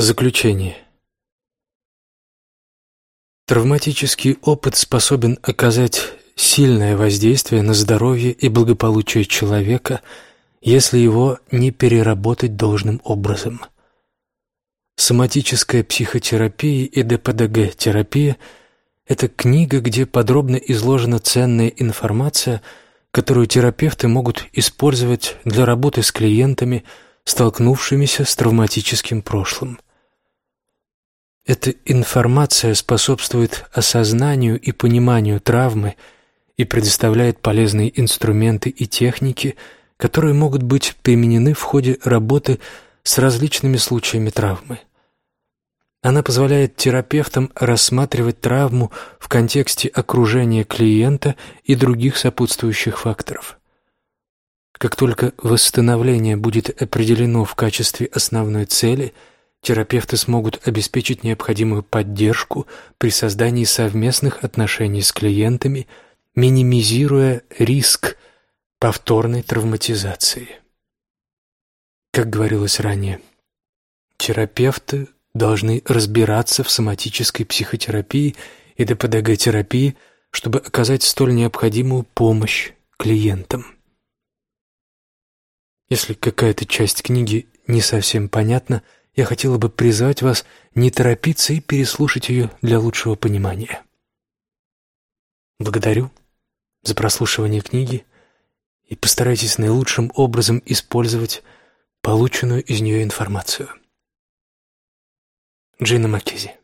Заключение. Травматический опыт способен оказать сильное воздействие на здоровье и благополучие человека, если его не переработать должным образом. Соматическая психотерапия и ДПДГ-терапия – это книга, где подробно изложена ценная информация, которую терапевты могут использовать для работы с клиентами, столкнувшимися с травматическим прошлым. Эта информация способствует осознанию и пониманию травмы и предоставляет полезные инструменты и техники, которые могут быть применены в ходе работы с различными случаями травмы. Она позволяет терапевтам рассматривать травму в контексте окружения клиента и других сопутствующих факторов. Как только восстановление будет определено в качестве основной цели – терапевты смогут обеспечить необходимую поддержку при создании совместных отношений с клиентами, минимизируя риск повторной травматизации. Как говорилось ранее, терапевты должны разбираться в соматической психотерапии и ДПДГ-терапии, чтобы оказать столь необходимую помощь клиентам. Если какая-то часть книги не совсем понятна, я хотела бы призвать вас не торопиться и переслушать ее для лучшего понимания. Благодарю за прослушивание книги и постарайтесь наилучшим образом использовать полученную из нее информацию. Джина Маккези